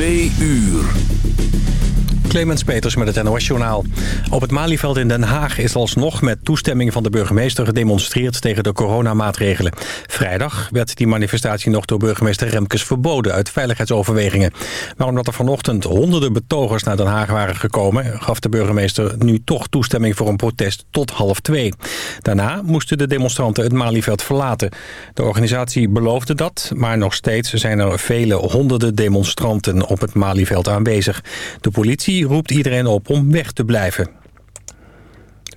Twee uur. Clemens Peters met het NOS-journaal. Op het Malieveld in Den Haag is alsnog met toestemming van de burgemeester gedemonstreerd tegen de coronamaatregelen. Vrijdag werd die manifestatie nog door burgemeester Remkes verboden uit veiligheidsoverwegingen. Maar omdat er vanochtend honderden betogers naar Den Haag waren gekomen, gaf de burgemeester nu toch toestemming voor een protest tot half twee. Daarna moesten de demonstranten het Malieveld verlaten. De organisatie beloofde dat, maar nog steeds zijn er vele honderden demonstranten op het Malieveld aanwezig. De politie roept iedereen op om weg te blijven.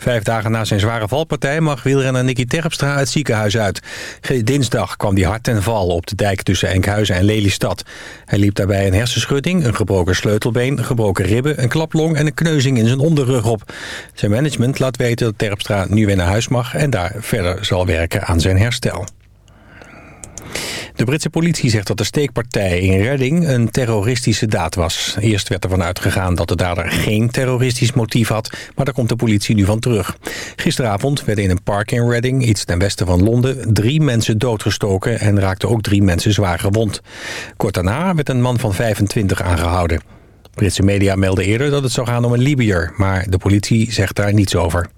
Vijf dagen na zijn zware valpartij mag wielrenner Nicky Terpstra het ziekenhuis uit. Dinsdag kwam hij hard ten val op de dijk tussen Enkhuizen en Lelystad. Hij liep daarbij een hersenschudding, een gebroken sleutelbeen, gebroken ribben, een klaplong en een kneuzing in zijn onderrug op. Zijn management laat weten dat Terpstra nu weer naar huis mag en daar verder zal werken aan zijn herstel. De Britse politie zegt dat de steekpartij in Reading een terroristische daad was. Eerst werd ervan uitgegaan dat de dader geen terroristisch motief had, maar daar komt de politie nu van terug. Gisteravond werden in een park in Reading, iets ten westen van Londen, drie mensen doodgestoken en raakten ook drie mensen zwaar gewond. Kort daarna werd een man van 25 aangehouden. Britse media melden eerder dat het zou gaan om een Libiër, maar de politie zegt daar niets over.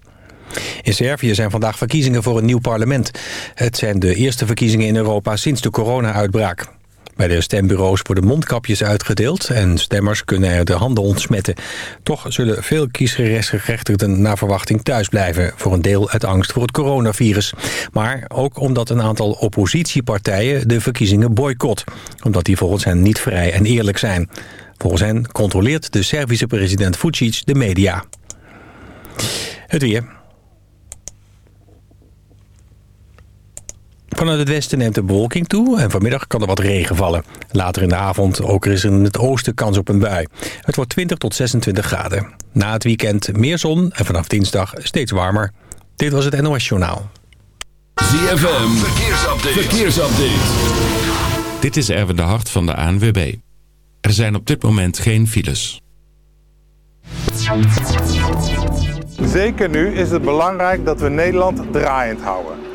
In Servië zijn vandaag verkiezingen voor een nieuw parlement. Het zijn de eerste verkiezingen in Europa sinds de corona-uitbraak. Bij de stembureaus worden mondkapjes uitgedeeld en stemmers kunnen er de handen ontsmetten. Toch zullen veel kiesgerechtigden naar verwachting thuis blijven... voor een deel uit angst voor het coronavirus. Maar ook omdat een aantal oppositiepartijen de verkiezingen boycott. Omdat die volgens hen niet vrij en eerlijk zijn. Volgens hen controleert de Servische president Vucic de media. Het weer. Vanuit het westen neemt de bewolking toe en vanmiddag kan er wat regen vallen. Later in de avond ook er is er in het oosten kans op een bui. Het wordt 20 tot 26 graden. Na het weekend meer zon en vanaf dinsdag steeds warmer. Dit was het NOS Journaal. ZFM, verkeersupdate. verkeersupdate. Dit is Erwin de Hart van de ANWB. Er zijn op dit moment geen files. Zeker nu is het belangrijk dat we Nederland draaiend houden.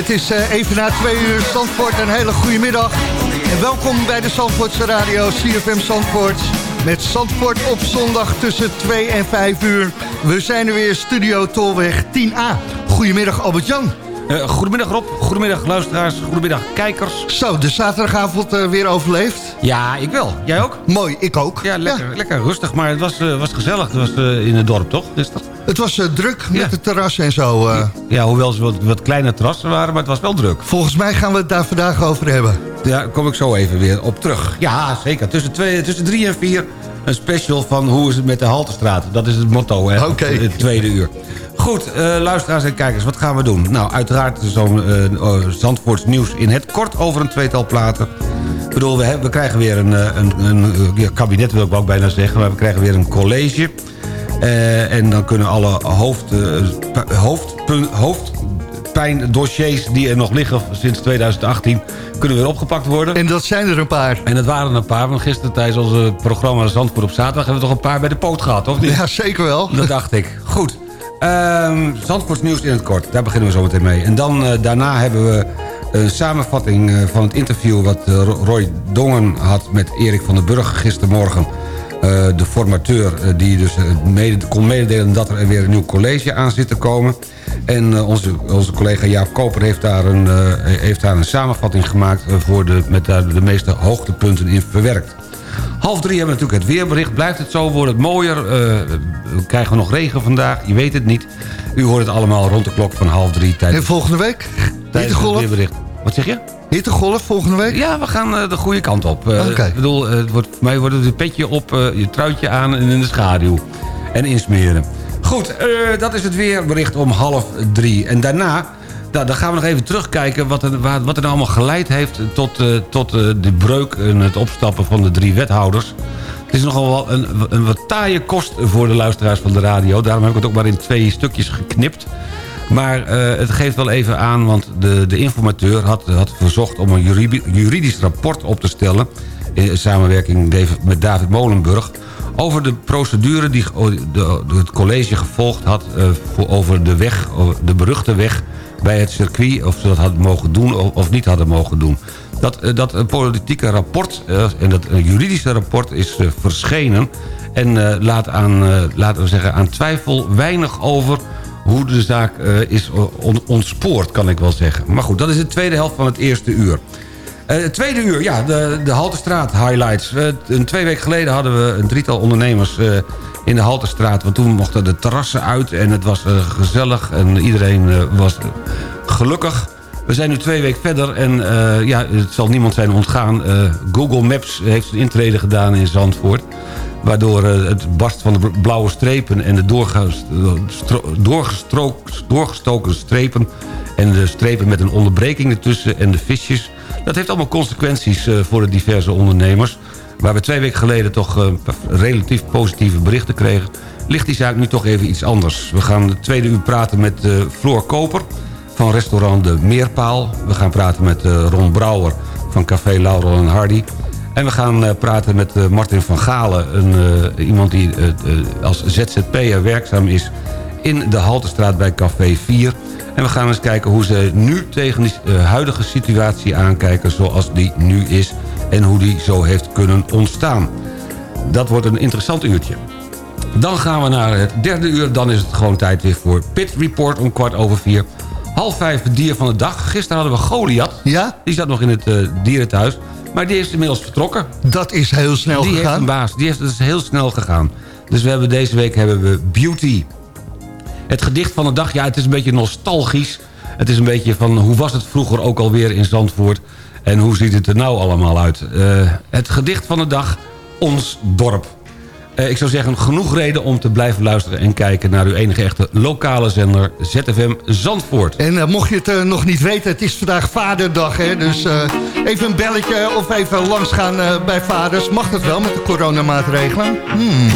Het is uh, even na twee uur Zandvoort. Een hele goede middag. En welkom bij de Zandvoortse radio CFM Zandvoort. Met Zandvoort op zondag tussen 2 en 5 uur. We zijn er weer, Studio Tolweg 10A. Goedemiddag Albert-Jan. Uh, goedemiddag Rob, goedemiddag luisteraars, goedemiddag kijkers. Zo, de zaterdagavond uh, weer overleefd? Ja, ik wel. Jij ook? Mooi, ik ook. Ja, lekker, ja. lekker rustig, maar het was, uh, was gezellig. Het was in het dorp, toch? Is dat... Het was druk met ja. het terras en zo. Ja, hoewel ze wat, wat kleine terrassen waren, maar het was wel druk. Volgens mij gaan we het daar vandaag over hebben. Daar kom ik zo even weer op terug. Ja, zeker. Tussen, twee, tussen drie en vier een special van hoe is het met de Haltestraat. Dat is het motto, hè? Okay. Het tweede uur. Goed, uh, luisteraars en kijkers, wat gaan we doen? Nou, uiteraard zo'n uh, Zandvoorts nieuws in het kort over een tweetal platen. Ik bedoel, we, hebben, we krijgen weer een, een, een, een, kabinet, wil ik ook bijna zeggen... maar we krijgen weer een college. Uh, en dan kunnen alle hoofd, hoofd, hoofdpijndossiers die er nog liggen sinds 2018 kunnen weer opgepakt worden. En dat zijn er een paar. En dat waren er een paar, want gisteren tijdens onze programma Zandvoort op zaterdag... hebben we toch een paar bij de poot gehad, niet? Ja, zeker wel. Dat dacht ik. Goed. Zandvoorts nieuws in het kort, daar beginnen we zo meteen mee. En dan uh, daarna hebben we een samenvatting uh, van het interview... wat uh, Roy Dongen had met Erik van den Burg gistermorgen. De formateur die dus mede, kon mededelen dat er weer een nieuw college aan zit te komen. En onze, onze collega Jaap Koper heeft daar een, heeft daar een samenvatting gemaakt... voor de, met daar de meeste hoogtepunten in verwerkt. Half drie hebben we natuurlijk het weerbericht. Blijft het zo, wordt het mooier? Krijgen we nog regen vandaag? Je weet het niet. U hoort het allemaal rond de klok van half drie. Tijdens, en volgende week? Tijdens het weerbericht. Wat zeg je? Hittegolf volgende week? Ja, we gaan uh, de goede kant op. Uh, okay. Ik bedoel, het wordt, voor mij wordt het een petje op, je truitje aan en in de schaduw. En insmeren. Goed, dat is het weerbericht om half drie. En daarna nou, dan gaan we nog even terugkijken wat er, wat er nou allemaal geleid heeft... tot, uh, tot uh, de breuk en het opstappen van de drie wethouders. Het is nogal wel een, een wat taaie kost voor de luisteraars van de radio. Daarom heb ik het ook maar in twee stukjes geknipt. Maar uh, het geeft wel even aan, want de, de informateur had, had verzocht... om een juridisch rapport op te stellen... in samenwerking met David Molenburg over de procedure die de, het college gevolgd had... voor, over de weg, de beruchte weg bij het circuit... of ze dat hadden mogen doen of niet hadden mogen doen. Dat, dat politieke rapport en dat juridische rapport is verschenen... en laat aan, laten we zeggen, aan twijfel weinig over hoe de zaak is ontspoord, kan ik wel zeggen. Maar goed, dat is de tweede helft van het eerste uur. Het tweede uur, ja, de, de Haltestraat highlights. Een twee weken geleden hadden we een drietal ondernemers in de Halterstraat. Want toen mochten de terrassen uit en het was gezellig en iedereen was gelukkig. We zijn nu twee weken verder en ja, het zal niemand zijn ontgaan. Google Maps heeft een intrede gedaan in Zandvoort. Waardoor het barst van de blauwe strepen en de doorgestoken strepen... en de strepen met een onderbreking ertussen en de visjes... Dat heeft allemaal consequenties voor de diverse ondernemers. Waar we twee weken geleden toch relatief positieve berichten kregen... ligt die zaak nu toch even iets anders. We gaan de tweede uur praten met Floor Koper van restaurant De Meerpaal. We gaan praten met Ron Brouwer van Café Laurel en Hardy. En we gaan praten met Martin van Galen. Een, iemand die als ZZP'er werkzaam is in de Haltestraat bij Café 4... En we gaan eens kijken hoe ze nu tegen de huidige situatie aankijken... zoals die nu is en hoe die zo heeft kunnen ontstaan. Dat wordt een interessant uurtje. Dan gaan we naar het derde uur. Dan is het gewoon tijd weer voor Pit Report om kwart over vier. Half vijf dier van de dag. Gisteren hadden we Goliath. Ja? Die zat nog in het uh, dierenthuis. Maar die is inmiddels vertrokken. Dat is heel snel die gegaan. Die heeft een baas. Die heeft, dat is heel snel gegaan. Dus we hebben deze week hebben we Beauty... Het gedicht van de dag, ja, het is een beetje nostalgisch. Het is een beetje van, hoe was het vroeger ook alweer in Zandvoort? En hoe ziet het er nou allemaal uit? Uh, het gedicht van de dag, Ons Dorp. Uh, ik zou zeggen, genoeg reden om te blijven luisteren... en kijken naar uw enige echte lokale zender ZFM Zandvoort. En uh, mocht je het uh, nog niet weten, het is vandaag Vaderdag. Hè? Dus even een belletje of even langsgaan bij vaders. Mag dat wel met de coronamaatregelen? Hmm.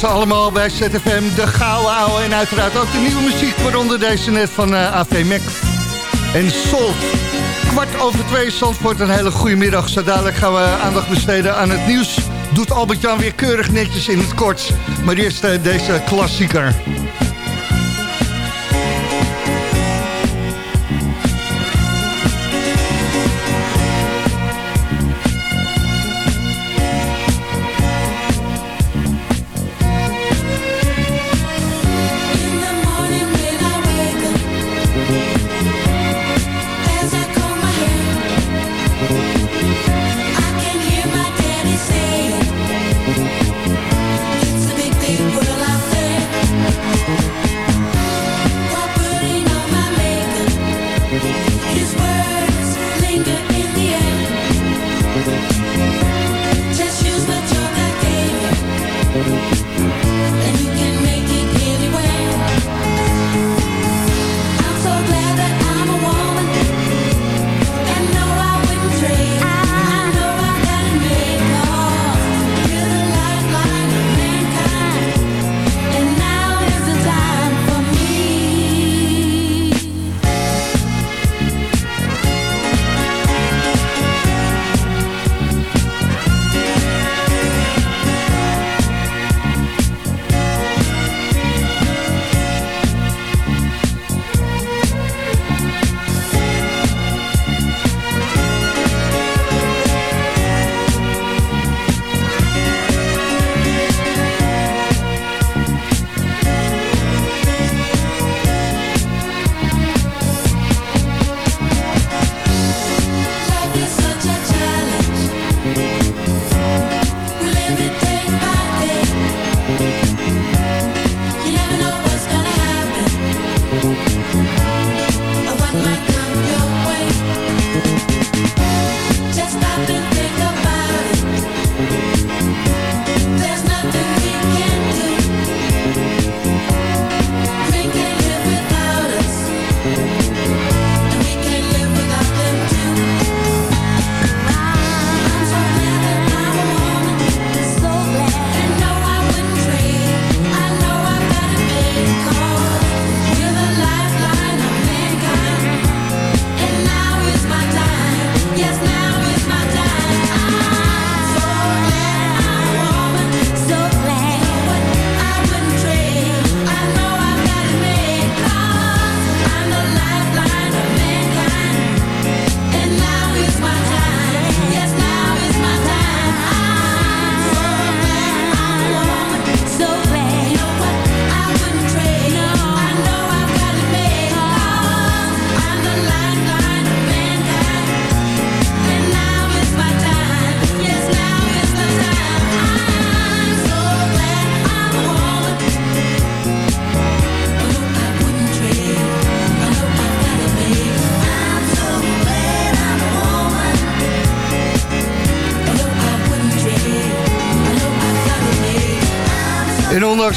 Ze allemaal bij ZFM, de gouden ouwe. En uiteraard ook de nieuwe muziek, waaronder deze net van eh, AV Mac. En Sol. Kwart over twee, Zandvoort, een hele goede middag. Zo dadelijk gaan we aandacht besteden aan het nieuws. Doet Albert-Jan weer keurig netjes in het kort. Maar eerst eh, deze klassieker.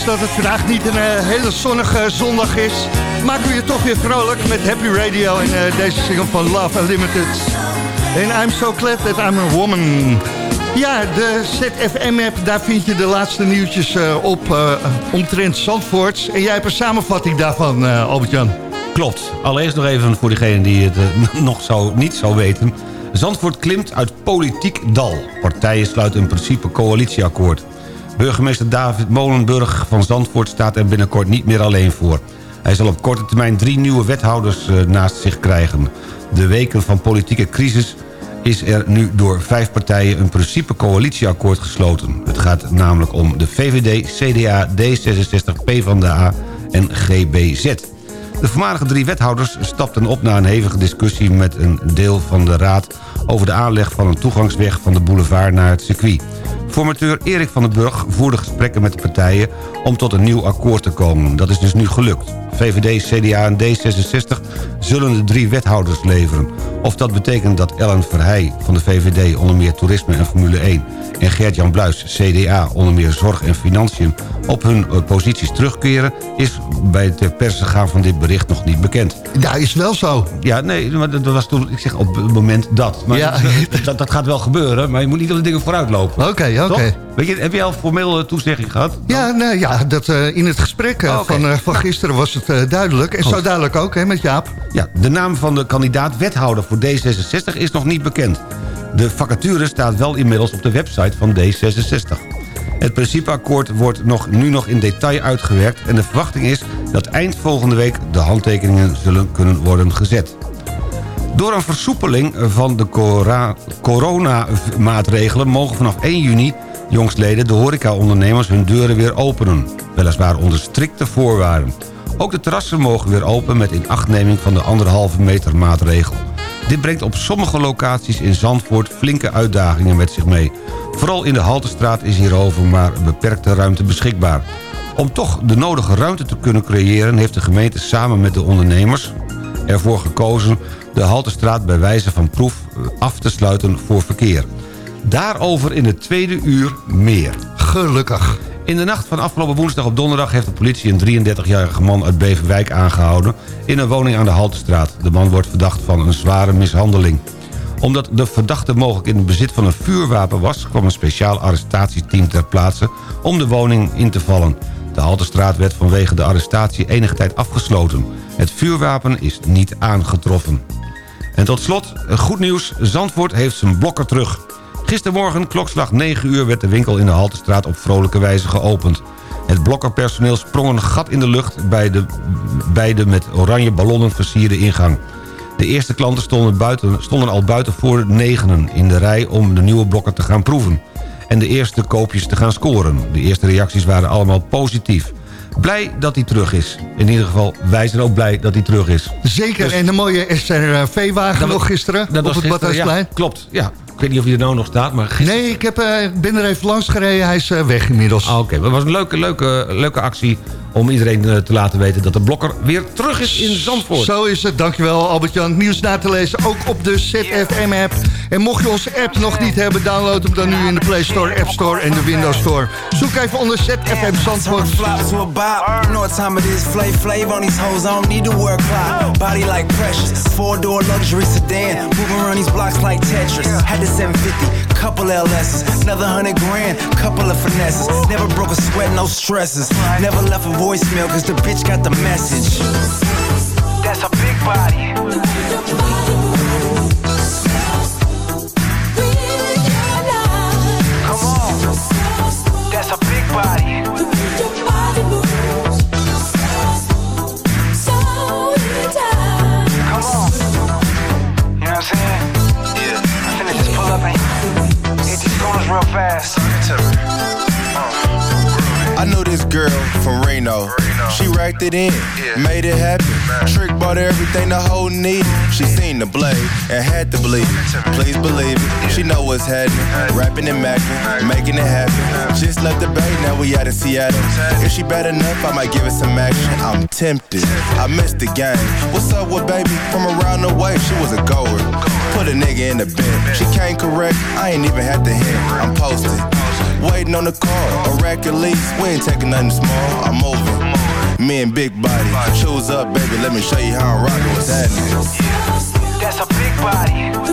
Dat het vandaag niet een eh, hele zonnige zondag is... maken we je toch weer vrolijk met Happy Radio en eh, deze single van Love Unlimited. En I'm so glad that I'm a woman. Ja, de ZFM-app, daar vind je de laatste nieuwtjes eh, op omtrent Zandvoort. En jij hebt een samenvatting daarvan, Albert-Jan. Klopt. Allereerst nog even voor diegenen die het nog zo, niet zo weten. Zandvoort klimt uit politiek dal. Partijen sluiten een principe coalitieakkoord. Burgemeester David Molenburg van Zandvoort staat er binnenkort niet meer alleen voor. Hij zal op korte termijn drie nieuwe wethouders eh, naast zich krijgen. De weken van politieke crisis is er nu door vijf partijen een principe coalitieakkoord gesloten. Het gaat namelijk om de VVD, CDA, D66, PvdA en GBZ. De voormalige drie wethouders stapten op na een hevige discussie... met een deel van de raad over de aanleg van een toegangsweg... van de boulevard naar het circuit. Formateur Erik van den Burg voerde gesprekken met de partijen... om tot een nieuw akkoord te komen. Dat is dus nu gelukt. VVD, CDA en D66 zullen de drie wethouders leveren. Of dat betekent dat Ellen Verheij van de VVD onder meer toerisme en Formule 1... en Gert-Jan Bluis, CDA onder meer zorg en financiën... op hun eh, posities terugkeren... is bij het ter perse gaan van dit bericht nog niet bekend. Ja, is wel zo. Ja, nee, maar dat was toen, ik zeg op het moment dat. Maar Ja. dat, dat gaat wel gebeuren, maar je moet niet op de dingen vooruit lopen. Oké, oké. Weet je, heb je al formeel eh, toezegging gehad? Ja, nou, ja dat, eh, in het gesprek eh, Oh, van, van gisteren was het eh, duidelijk. En zo Goed. duidelijk ook, hè, met Jaap. Ja, de naam van de kandidaat wethouder voor D66 is nog niet bekend. De vacature staat wel inmiddels op de website van D66. Het principeakkoord wordt nog, nu nog in detail uitgewerkt... en de verwachting is dat eind volgende week de handtekeningen zullen kunnen worden gezet. Door een versoepeling van de coronamaatregelen... mogen vanaf 1 juni jongstleden de horecaondernemers hun deuren weer openen. Weliswaar onder strikte voorwaarden. Ook de terrassen mogen weer open met inachtneming van de anderhalve meter maatregel. Dit brengt op sommige locaties in Zandvoort flinke uitdagingen met zich mee. Vooral in de Haltestraat is hierover maar beperkte ruimte beschikbaar. Om toch de nodige ruimte te kunnen creëren... heeft de gemeente samen met de ondernemers ervoor gekozen... de Haltestraat bij wijze van proef af te sluiten voor verkeer. Daarover in het tweede uur meer. Gelukkig. In de nacht van afgelopen woensdag op donderdag... heeft de politie een 33-jarige man uit Beverwijk aangehouden... in een woning aan de Haltestraat. De man wordt verdacht van een zware mishandeling. Omdat de verdachte mogelijk in het bezit van een vuurwapen was... kwam een speciaal arrestatieteam ter plaatse om de woning in te vallen. De Haltestraat werd vanwege de arrestatie enige tijd afgesloten. Het vuurwapen is niet aangetroffen. En tot slot, goed nieuws. Zandvoort heeft zijn blokker terug. Gistermorgen, klokslag 9 uur, werd de winkel in de Haltestraat op vrolijke wijze geopend. Het blokkerpersoneel sprong een gat in de lucht bij de, bij de met oranje ballonnen versierde ingang. De eerste klanten stonden, buiten, stonden al buiten voor negenen in de rij om de nieuwe blokker te gaan proeven. En de eerste koopjes te gaan scoren. De eerste reacties waren allemaal positief. Blij dat hij terug is. In ieder geval, wij zijn ook blij dat hij terug is. Zeker, en de mooie SRV-wagen Dat nog gisteren Dat op was het gisteren, Badhuisplein. ja, klopt, ja. Ik weet niet of hij er nou nog staat, maar gisteren... Nee, ik heb, eh, ben er even langs gereden. Hij is eh, weg inmiddels. Ah, Oké, het was een leuke, leuke, leuke actie om iedereen eh, te laten weten... dat de blokker weer terug is in Zandvoort. Zo is het, dankjewel Albert-Jan. Nieuws na te lezen, ook op de ZFM-app. En mocht je onze app nog niet hebben, download hem dan nu in de Play Store, App Store en de Windows Store. Zoek even onder ZFM Zandvoort. Like precious. Four door luxury sedan. Moving around these blocks like Tetris. Had the 750, couple LS's. Another hundred grand, couple of finesses. Never broke a sweat, no stresses. Never left a voicemail cause the bitch got the message. That's a big body. Reno. She racked it in, made it happen. Trick bought everything the whole needed. She seen the blade and had to it. Please believe it. She know what's happening. Rapping and macking, making it happen. Just left the bay, now we out in Seattle. If she bad enough, I might give it some action. I'm tempted. I missed the game. What's up with baby? From around the way, she was a goer. Put a nigga in the bed. She came correct. I ain't even had to hit. I'm posted. Waiting on the call, a rack at least. We ain't taking nothing small. I'm over. Me and Big Body. Choose up, baby. Let me show you how I'm rocking. What's happening? That's a big body.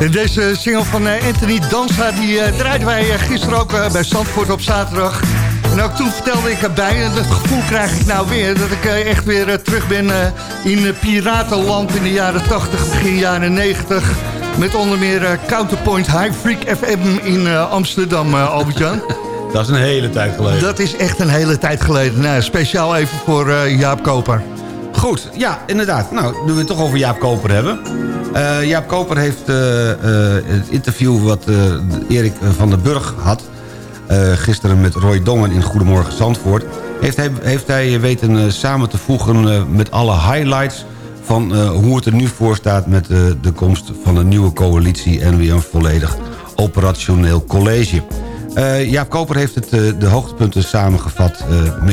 En deze single van eh, Anthony Danza, die eh, draaiden wij eh, gisteren ook bij Zandvoort op zaterdag. En ook toen vertelde ik erbij, en het gevoel krijg ik nou weer... dat ik echt weer terug ben in piratenland in de jaren 80, begin jaren 90... Met onder meer Counterpoint High Freak FM in Amsterdam, Albert-Jan. Dat is een hele tijd geleden. Dat is echt een hele tijd geleden. Nou, speciaal even voor Jaap Koper. Goed, ja, inderdaad. Nou, nu we het toch over Jaap Koper hebben. Eh, Jaap Koper heeft eh, eh, het interview wat Erik van der Burg had... gisteren met Roy Dongen in Goedemorgen Zandvoort... heeft hij, heeft hij weten samen te voegen met alle highlights... van hoe het er nu voor staat met de komst van een nieuwe coalitie... en weer een volledig operationeel college. Jaap Koper heeft het, de hoogtepunten samengevat...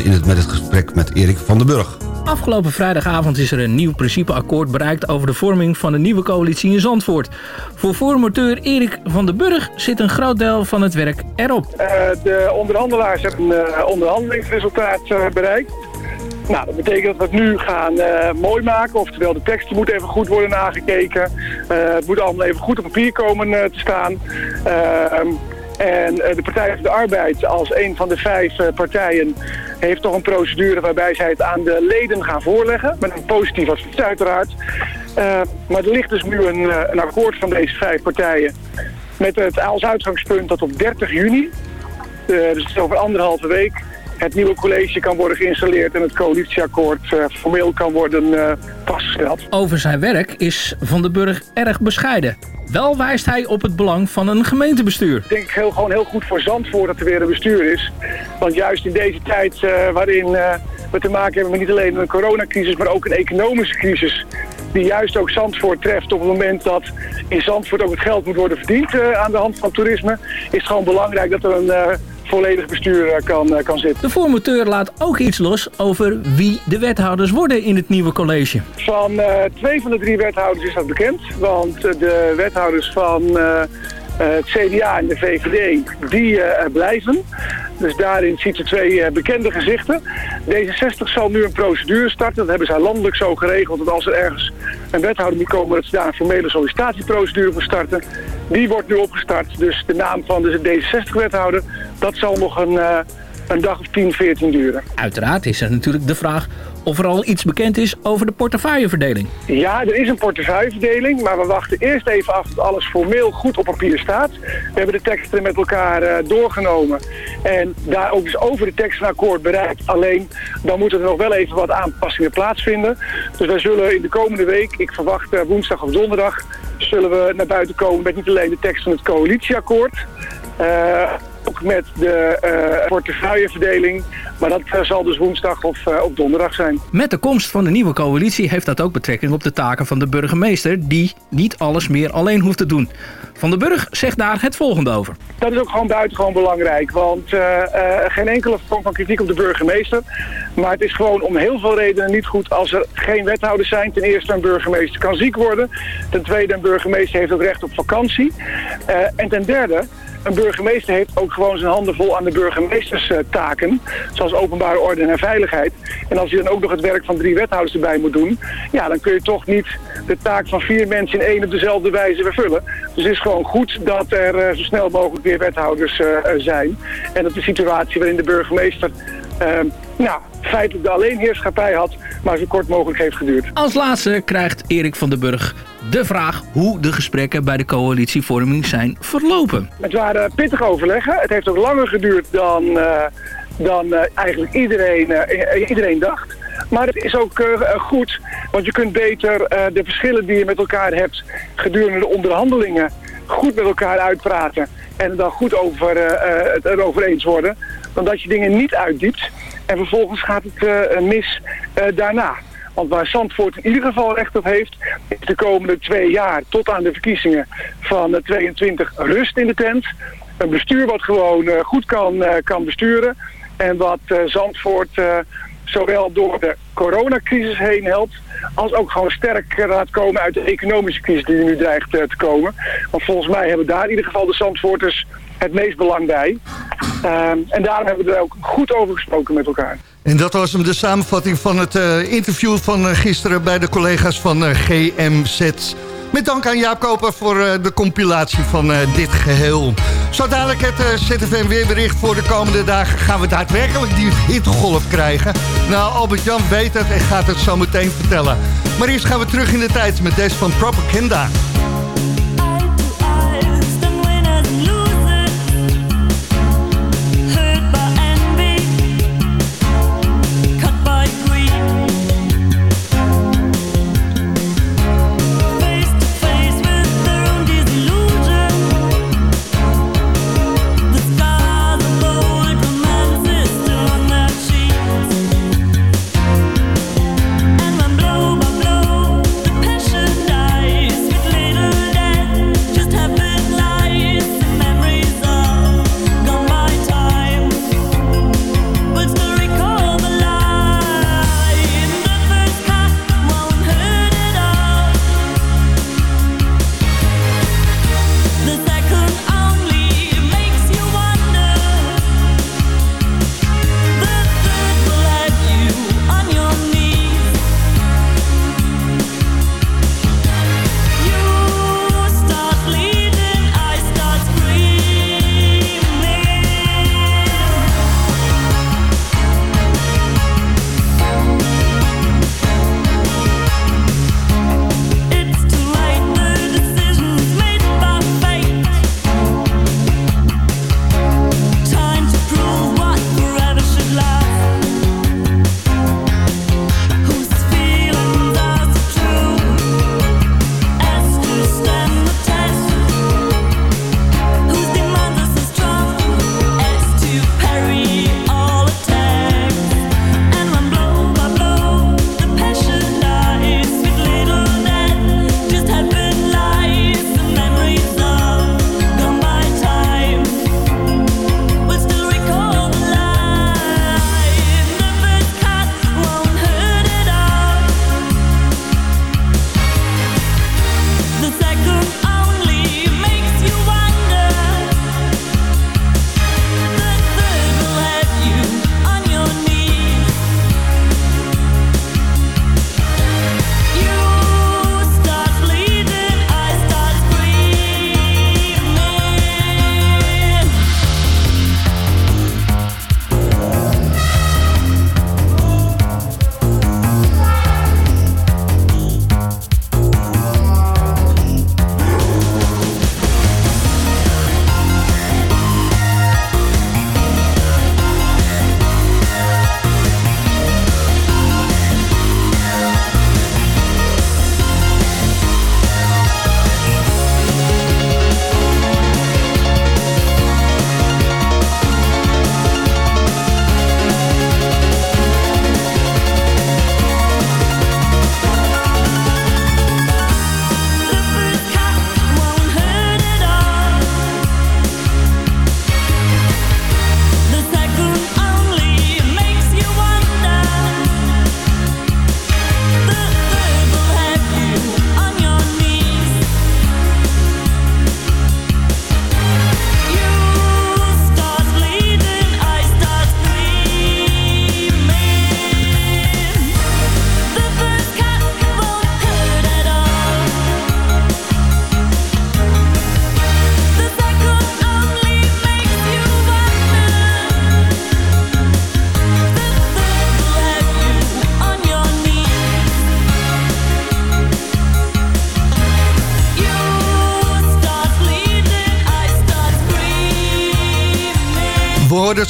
in het, met het gesprek met Erik van der Burg. Afgelopen vrijdagavond is er een nieuw principeakkoord bereikt over de vorming van een nieuwe coalitie in Zandvoort. Voor formateur Erik van den Burg zit een groot deel van het werk erop. Eh, de onderhandelaars hebben een eh, onderhandelingsresultaat eh, bereikt. Nou, dat betekent dat we het nu gaan mooi maken. Oftewel, de teksten moeten even goed worden nagekeken. Het moet allemaal even goed op papier komen te staan. En eh, de Partij van de Arbeid als een van de vijf eh, partijen heeft toch een procedure waarbij zij het aan de leden gaan voorleggen. Met een positief advies uiteraard. Eh, maar er ligt dus nu een, een akkoord van deze vijf partijen. Met het als uitgangspunt dat op 30 juni, dus over anderhalve week, het nieuwe college kan worden geïnstalleerd en het coalitieakkoord eh, formeel kan worden eh, vastgesteld. Over zijn werk is Van den Burg erg bescheiden. Wel wijst hij op het belang van een gemeentebestuur. Ik denk heel, gewoon heel goed voor Zandvoort dat er weer een bestuur is. Want juist in deze tijd eh, waarin we te maken hebben met niet alleen een coronacrisis, maar ook een economische crisis. Die juist ook Zandvoort treft op het moment dat in Zandvoort ook het geld moet worden verdiend aan de hand van toerisme. Is het gewoon belangrijk dat er een volledig bestuur eh, kan, eh, kan zitten. De formateur laat ook iets los over wie de wethouders worden in het nieuwe college. Van eh, twee van de drie wethouders is dat bekend. Want de wethouders van het CDA en de VVD, die blijven. Dus daarin ziet ze twee bekende gezichten. D66 zal nu een procedure starten. Dat hebben zij landelijk zo geregeld. Dat als er ergens een wethouder moet komen, dat ze daar een formele sollicitatieprocedure voor starten. Die wordt nu opgestart. Dus de naam van de D60-wethouder, dat zal nog een, eh, een dag of 10, 14 duren. Uiteraard is er natuurlijk de vraag of er al iets bekend is over de portefeuilleverdeling. Ja, er is een portefeuilleverdeling, maar we wachten eerst even af dat alles formeel goed op papier staat. We hebben de teksten met elkaar eh, doorgenomen en daar ook dus over de tekst een akkoord bereikt. Alleen, dan moeten er nog wel even wat aanpassingen plaatsvinden. Dus wij zullen in de komende week, ik verwacht eh, woensdag of donderdag, zullen we naar buiten komen met niet alleen de tekst van het coalitieakkoord, eh, ook met de eh portefeuilleverdeling. Maar dat eh, zal dus woensdag of, eh, of donderdag zijn. Met de komst van de nieuwe coalitie heeft dat ook betrekking op de taken van de burgemeester... die niet alles meer alleen hoeft te doen. Van den Burg zegt daar het volgende over. Dat is ook gewoon buitengewoon belangrijk. Want geen enkele vorm van kritiek op de burgemeester. Maar het is gewoon om heel veel redenen niet goed als er geen wethouders zijn. Ten eerste een burgemeester kan ziek worden. Ten tweede een burgemeester heeft ook recht op vakantie. En ten derde... Een burgemeester heeft ook gewoon zijn handen vol aan de burgemeesterstaken. zoals openbare orde en veiligheid. En als je dan ook nog het werk van drie wethouders erbij moet doen. Ja, dan kun je toch niet de taak van vier mensen in één op dezelfde wijze vervullen. Dus het is gewoon goed dat er eh, zo snel mogelijk weer wethouders eh, eh, zijn. En dat de situatie waarin de burgemeester... eh, nou, feitelijk de alleenheerschappij had, maar zo kort mogelijk heeft geduurd. Als laatste krijgt Erik van den Burg de vraag hoe de gesprekken bij de coalitievorming zijn verlopen. Het waren pittige overleggen. Het heeft ook langer geduurd dan, eh, dan eh, eigenlijk iedereen, eh, iedereen dacht. Maar het is ook goed, want je kunt beter de verschillen die je met elkaar hebt gedurende de onderhandelingen goed met elkaar uitpraten en er dan goed over, het erover eens worden, dan dat je dingen niet uitdiept en vervolgens gaat het mis daarna. Want waar Zandvoort in ieder geval recht op heeft, is de komende twee jaar tot aan de verkiezingen van eh, 22 rust in de tent. Een bestuur wat gewoon eh, goed kan, eh, kan besturen en wat eh, Zandvoort eh, zowel door de coronacrisis heen helpt, als ook gewoon sterk eh, laat komen uit de economische crisis die nu dreigt eh, te komen. Want volgens mij hebben daar in ieder geval de Zandvoorters het meest belang bij. Ehm, en daarom hebben we er ook goed over gesproken met elkaar. En dat was hem de samenvatting van het eh, interview van eh, gisteren... bij de collega's van eh, GMZ. Met dank aan Jaap Koper voor de compilatie van dit geheel. Zo dadelijk het ZFM weerbericht voor de komende dagen... gaan we daadwerkelijk die hittegolf krijgen. Nou, Albert-Jan weet het en gaat het zo meteen vertellen. Maar eerst gaan we terug in de tijd met deze van Propaganda.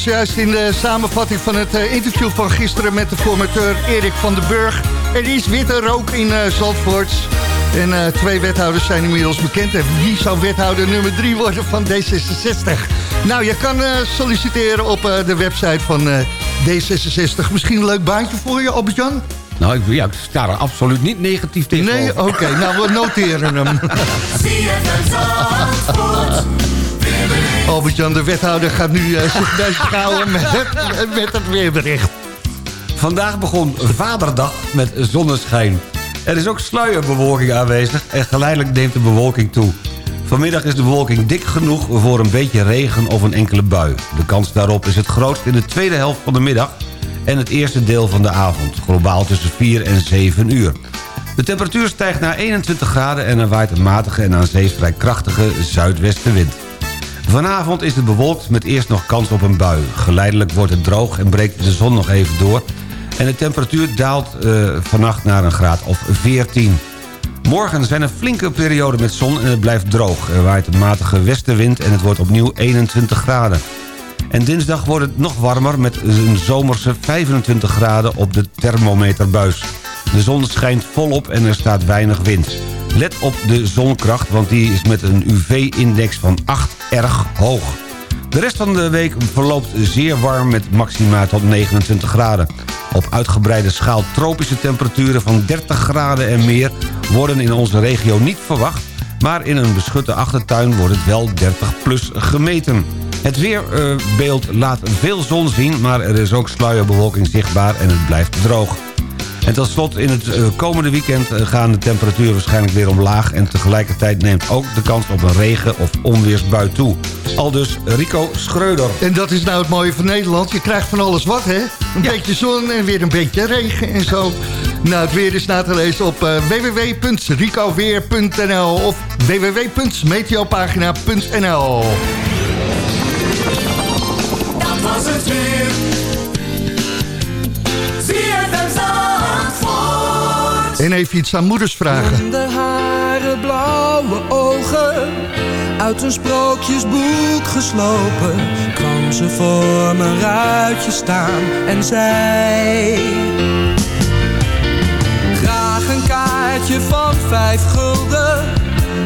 Zojuist in de samenvatting van het eh, interview van gisteren met de formateur Erik van den Burg. Er is witte rook in eh, Zandvoort. En eh, twee wethouders zijn inmiddels bekend. En wie zou wethouder nummer drie worden van D66? Nou, je kan solliciteren op de website van eh, D66. Misschien een leuk baantje voor je, Albert-Jan? Nou, ik, ja, ik sta er absoluut niet negatief tegenover. Nee, oké. nou, we noteren hem. Albert-Jan, de wethouder, gaat nu eh, zich bezig houden met, het- met het weerbericht. Vandaag begon Vaderdag met zonneschijn. Er is ook sluierbewolking aanwezig en geleidelijk neemt de bewolking toe. Vanmiddag is de bewolking dik genoeg voor een beetje regen of een enkele bui. De kans daarop is het grootst in de tweede helft van de middag... en het eerste deel van de avond, globaal tussen 4 en 7 uur. De temperatuur stijgt naar 21 graden en er waait een matige en aan zee vrij krachtige zuidwestenwind. Vanavond is het bewolkt met eerst nog kans op een bui. Geleidelijk wordt het droog en breekt de zon nog even door... en de temperatuur daalt eh, vannacht naar een graad of 14. Morgen zijn er flinke perioden met zon en het blijft droog. Er waait een matige westenwind en het wordt opnieuw 21 graden. En dinsdag wordt het nog warmer met een zomerse 25 graden op de thermometerbuis. De zon schijnt volop en er staat weinig wind. Let op de zonkracht, want die is met een UV-index van 8 erg hoog. De rest van de week verloopt zeer warm met maxima tot 29 graden. Op uitgebreide schaal tropische temperaturen van 30 graden en meer... worden in onze regio niet verwacht... maar in een beschutte achtertuin wordt het wel 30 plus gemeten. Het weerbeeld laat veel zon zien, maar er is ook sluierbewolking zichtbaar en het blijft droog. En tot slot, in het eh, komende weekend eh, gaan de temperaturen waarschijnlijk weer omlaag... en tegelijkertijd neemt ook de kans op een regen- of onweersbui toe. Aldus Rico Schreuder. En dat is nou het mooie van Nederland. Je krijgt van alles wat, hè? Een beetje zon en weer een beetje regen en zo. Nou, het weer is na te lezen op eh, www.ricoweer.nl of www.meteopagina.nl was het weer. ZFM Zandvoort. En even iets aan moeders vragen. De haren, blauwe ogen, uit een sprookjesboek geslopen, kwam ze voor mijn ruitje staan en zei: Graag een kaartje van vijf gulden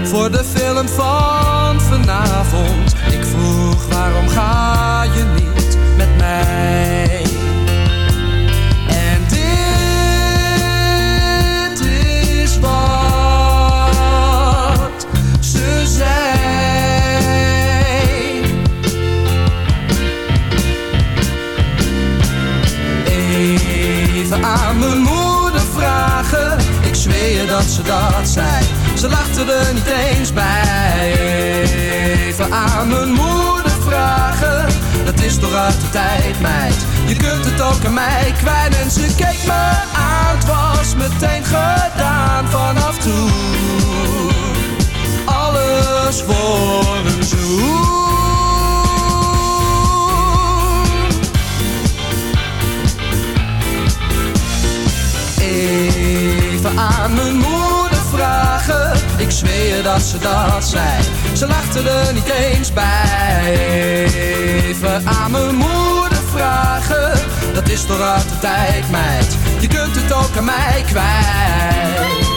voor de film van vanavond. Ik vroeg waarom ga dat ze dat zei. Ze lachte er niet eens bij. Even aan mijn moeder vragen, dat is toch uit de tijd, meid. Je kunt het ook aan mij kwijt en ze keek me aan. Het was meteen gedaan vanaf toen. Alles voor een zoen. Even aan mijn moeder vragen. Ik zweer dat ze dat zei. Ze lachte er niet eens bij. Even aan mijn moeder vragen. Dat is toch uit de tijd, meid. Je kunt het ook aan mij kwijt.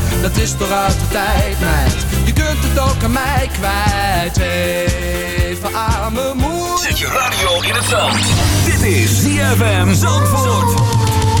dat is toch uit de tijd, meid. Je kunt het ook aan mij kwijt, even aan moed. Zet je radio in het zand. Dit is ZFM Zandvoort.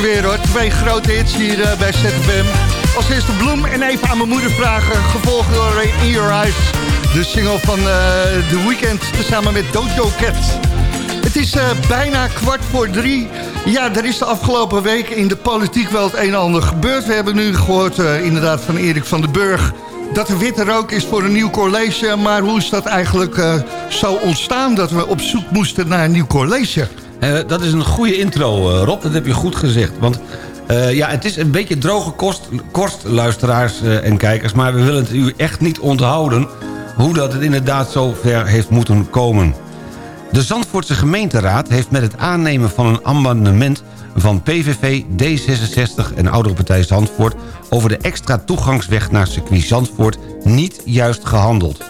weer hoor. Twee grote hits hier eh, bij ZFM. Als eerste Bloem en even aan mijn moeder vragen. Gevolgd door eh, In Your Eyes. De single van uh, The Weeknd samen met Dojo Cat. Het is bijna kwart voor drie. Ja, er is de afgelopen week in de politiek wel het een en ander gebeurd. We hebben nu gehoord inderdaad van Erik van den Burg... dat er witte rook is voor een nieuw college. Maar hoe is dat eigenlijk zo ontstaan... dat we op zoek moesten naar een nieuw college? Eh, dat is een goede intro, eh, Rob. Dat heb je goed gezegd. Want eh, ja, het is een beetje droge kost, kost luisteraars en kijkers... maar we willen het u echt niet onthouden... hoe dat het inderdaad zo ver heeft moeten komen. De Zandvoortse gemeenteraad heeft met het aannemen van een amendement... van PVV, D66 en Oudere Partij Zandvoort... over de extra toegangsweg naar circuit Zandvoort niet juist gehandeld.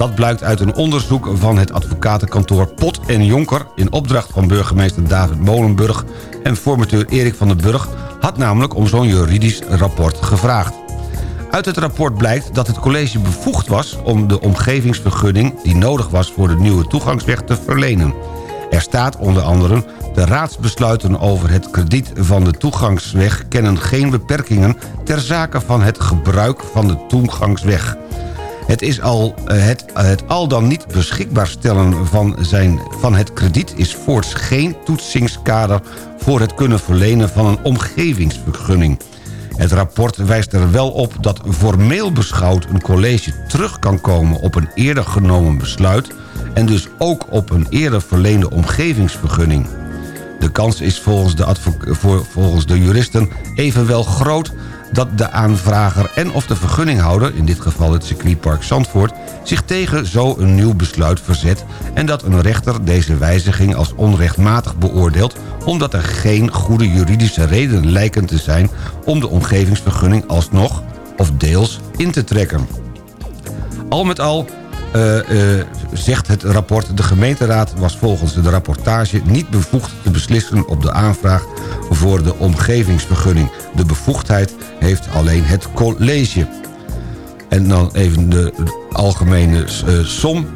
Dat blijkt uit een onderzoek van het advocatenkantoor Pot en Jonker... in opdracht van burgemeester David Molenburg en formateur Erik van den Burg... had namelijk om zo'n juridisch rapport gevraagd. Uit het rapport blijkt dat het college bevoegd was om de omgevingsvergunning... die nodig was voor de nieuwe toegangsweg te verlenen. Er staat onder andere... de raadsbesluiten over het krediet van de toegangsweg... kennen geen beperkingen ter zake van het gebruik van de toegangsweg... Het, is al, eh, het, het al dan niet beschikbaar stellen van, zijn, van het krediet... is voorts geen toetsingskader voor het kunnen verlenen van een omgevingsvergunning. Het rapport wijst er wel op dat formeel beschouwd een college terug kan komen op een eerder genomen besluit... en dus ook op een eerder verleende omgevingsvergunning. De kans is volgens de, volgens de juristen evenwel groot dat de aanvrager en of de vergunninghouder... in dit geval het circuitpark Zandvoort... zich tegen zo'n nieuw besluit verzet... en dat een rechter deze wijziging als onrechtmatig beoordeelt... omdat er geen goede juridische redenen lijken te zijn... om de omgevingsvergunning alsnog of deels in te trekken. Al met al eh, eh, zegt het rapport... de gemeenteraad was volgens de rapportage niet bevoegd te beslissen op de aanvraag voor de omgevingsvergunning. De bevoegdheid heeft alleen het college. En dan even de algemene eh, som.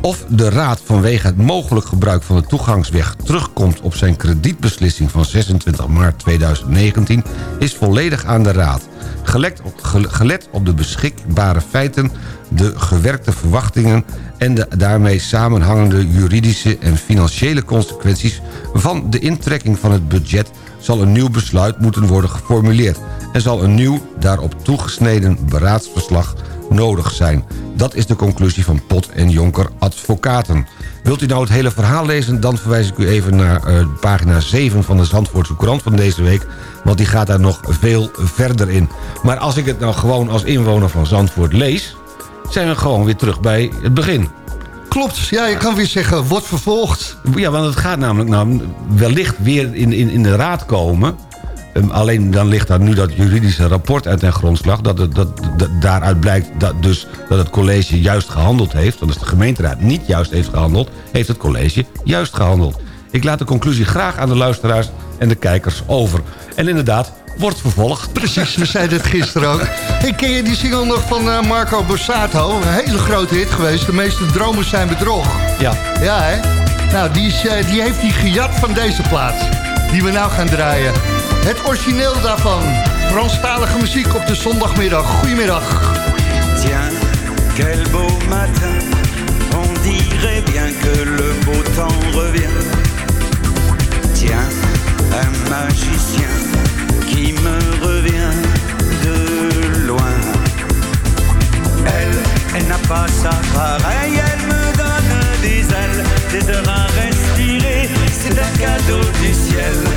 Of de raad vanwege het mogelijk gebruik van de toegangsweg... terugkomt op zijn kredietbeslissing van 26 maart 2019... is volledig aan de raad. Gelet op, ge- gelet op de beschikbare feiten, de gewerkte verwachtingen... en de daarmee samenhangende juridische en financiële consequenties... van de intrekking van het budget zal een nieuw besluit moeten worden geformuleerd... en zal een nieuw, daarop toegesneden beraadsverslag nodig zijn. Dat is de conclusie van Pot en Jonker Advocaten. Wilt u nou het hele verhaal lezen... dan verwijs ik u even naar eh, pagina 7 van de Zandvoortse Courant van deze week... want die gaat daar nog veel verder in. Maar als ik het nou gewoon als inwoner van Zandvoort lees... zijn we gewoon weer terug bij het begin. Klopt, ja, je kan weer zeggen, wordt vervolgd. Ja, want het gaat namelijk nou wellicht weer in, in, in de raad komen... Ehm, alleen dan ligt daar nu dat juridische rapport uit ten grondslag... dat, het, dat, dat daaruit blijkt dat, dus dat het college juist gehandeld heeft... want als de gemeenteraad niet juist heeft gehandeld... heeft het college juist gehandeld. Ik laat de conclusie graag aan de luisteraars en de kijkers over. En inderdaad, wordt vervolgd. Precies, we zeiden het gisteren ook. Hey, ken je die single nog van eh, Marco Borsato? Een hele grote hit geweest. De meeste dromen zijn bedrog. Ja. Ja, hè? Nou, die, is, eh, die heeft die gejat van deze plaat. Die we nou gaan draaien. Het origineel daarvan. Franstalige muziek op de zondagmiddag. Goedemiddag. Tiens, quel beau matin, on dirait bien que le beau temps revient. Tiens, un magicien qui me revient de loin. Elle, elle n'a pas sa pareille, elle me donne des ailes, des heures à respirer. C'est un cadeau du ciel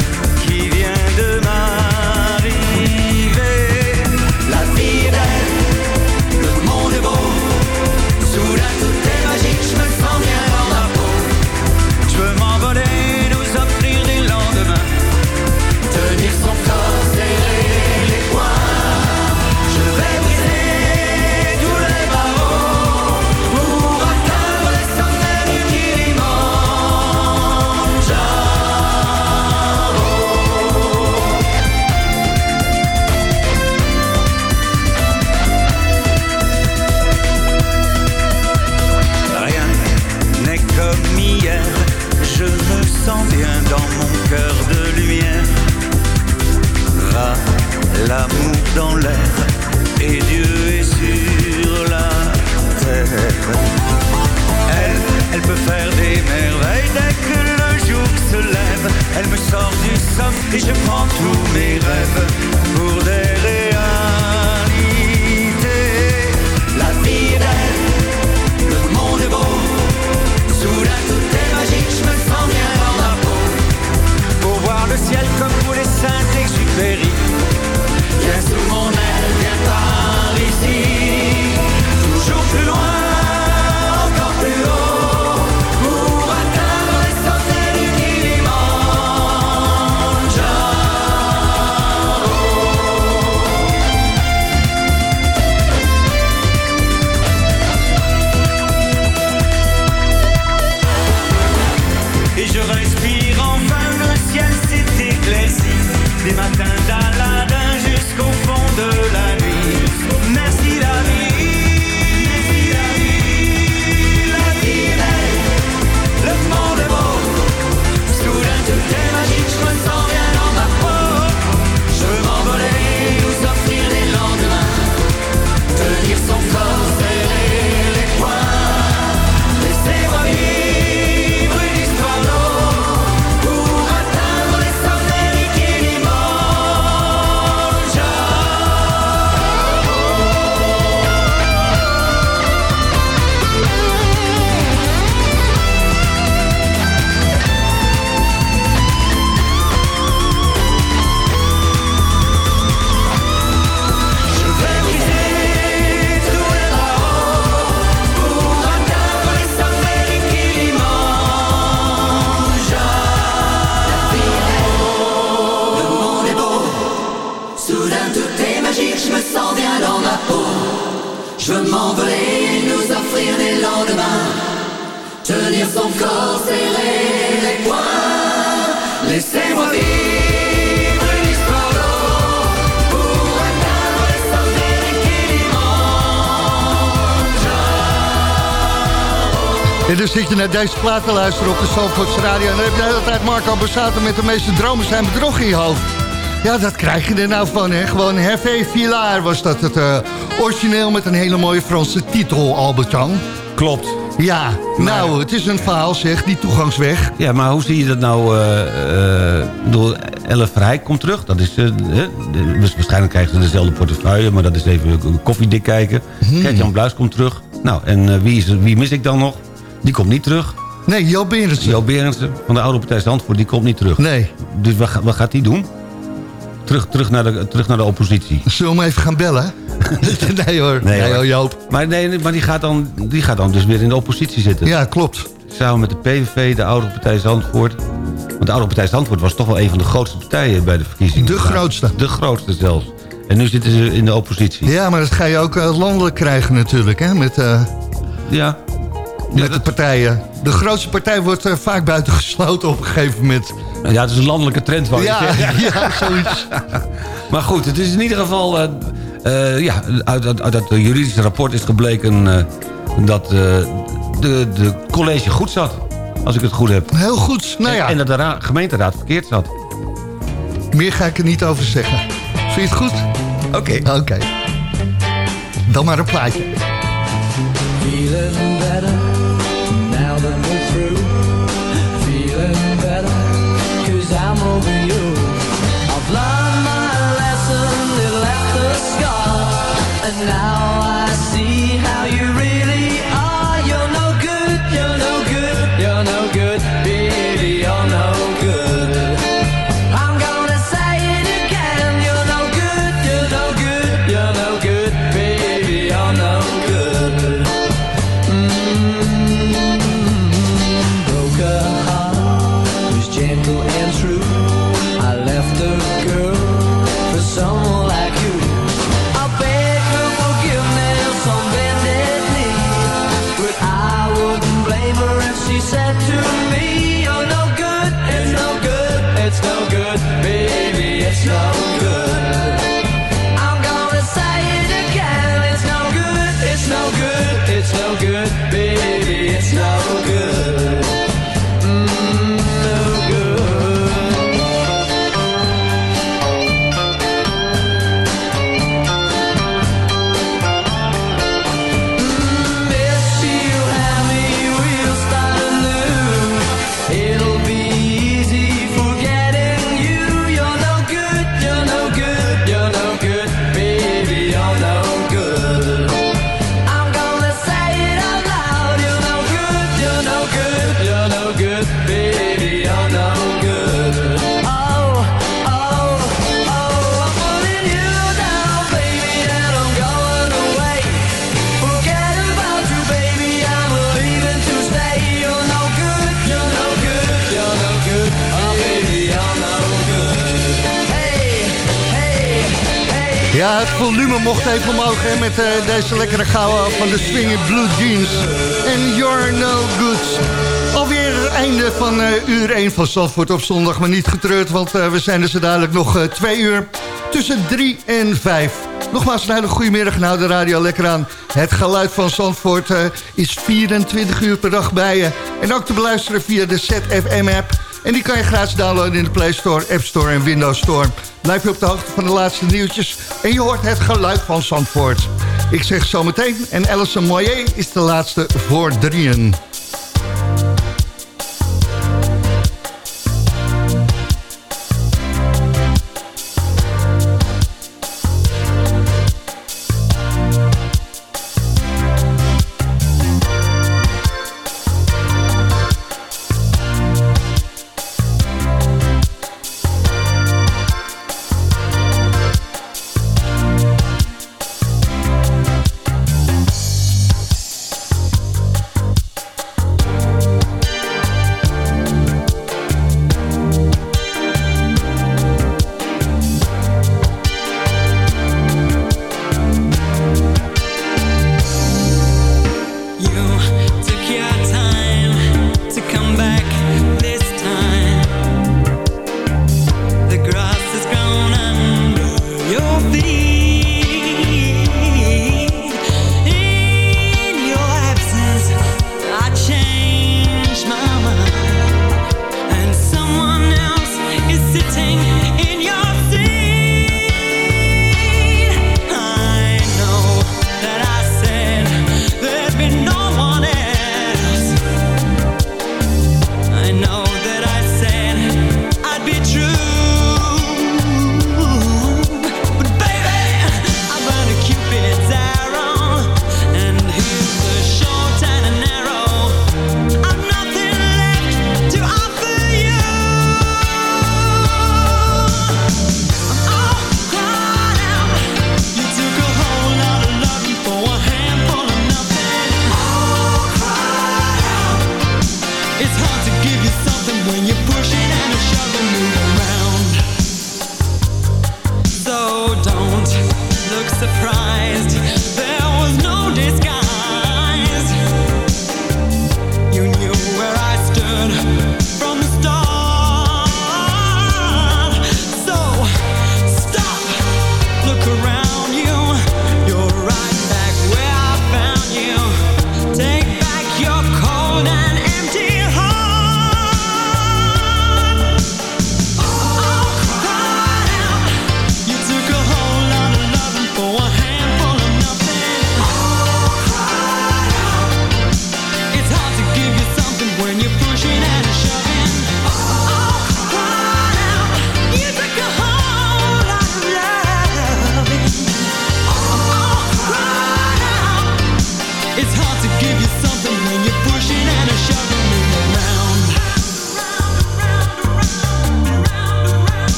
deze te luisteren op de Zandvoortse Radio... en dan heb je de hele tijd Marco Borsato met de meeste dromen zijn bedrog in je hoofd. Ja, dat krijg je er nou van, hè. Gewoon Hervé Villard was dat het eh, origineel met een hele mooie Franse titel, Albert-Jan. Klopt. Ja, nou, het is een verhaal zeg, die toegangsweg. Ja, maar hoe zie je dat nou? ik bedoel, Elle Verheij komt terug. Dat is, de- dus waarschijnlijk krijgen ze dezelfde portefeuille... maar dat is even koffiedik kijken. Hmm. Gert-Jan Bluis komt terug. Nou, en eh, wie, is, wie mis ik dan nog? Die komt niet terug. Nee, Jo Berendsen. Jo Berendsen van de Oude Partij Zandvoort, die komt niet terug. Nee. Dus wat, wat gaat die doen? Terug, terug, naar de, terug naar de oppositie. Zullen we hem even gaan bellen? nee hoor, nee, hoor. hoor, Joop. Maar, nee, maar die, gaat dan, die gaat dan dus weer in de oppositie zitten. Ja, klopt. Samen met de PVV, de Oude Partij Zandvoort. Want de Oude Partij Zandvoort was toch wel een van de grootste partijen bij de verkiezingen. De grootste. De grootste zelfs. En nu zitten ze in de oppositie. Ja, maar dat ga je ook eh, landelijk krijgen natuurlijk, hè, met, eh, Ja. Met de partijen. De grootste partij wordt eh, vaak buitengesloten op een gegeven moment. Ja, het is een landelijke trend. je Ja, ja, zoiets. Maar goed, het is in ieder geval... eh, eh, ja, uit, uit, uit het juridische rapport is gebleken... eh, dat eh, de, de college goed zat. Als ik het goed heb. Heel goed, nou ja. En, en dat de ra- gemeenteraad verkeerd zat. Meer ga ik er niet over zeggen. Vind je het goed? Oké. Oké. Dan maar een plaatje. Feeling better even omhoog hè, met eh, deze lekkere gouden van de swinging blue jeans. En you're no good. Alweer het einde van eh, uur 1 van Zandvoort op zondag. Maar niet getreurd, want eh, we zijn er dadelijk nog twee uur tussen 3 en 5. Nogmaals een hele goede middag en de radio lekker aan. Het geluid van Zandvoort is 24 uur per dag bij je. En ook te beluisteren via de ZFM-app. En die kan je gratis downloaden in de Play Store, App Store en Windows Store. Blijf je op de hoogte van de laatste nieuwtjes. En je hoort het geluid van Zandvoort. Ik zeg zometeen en Alison Moyer is de laatste voor drieën.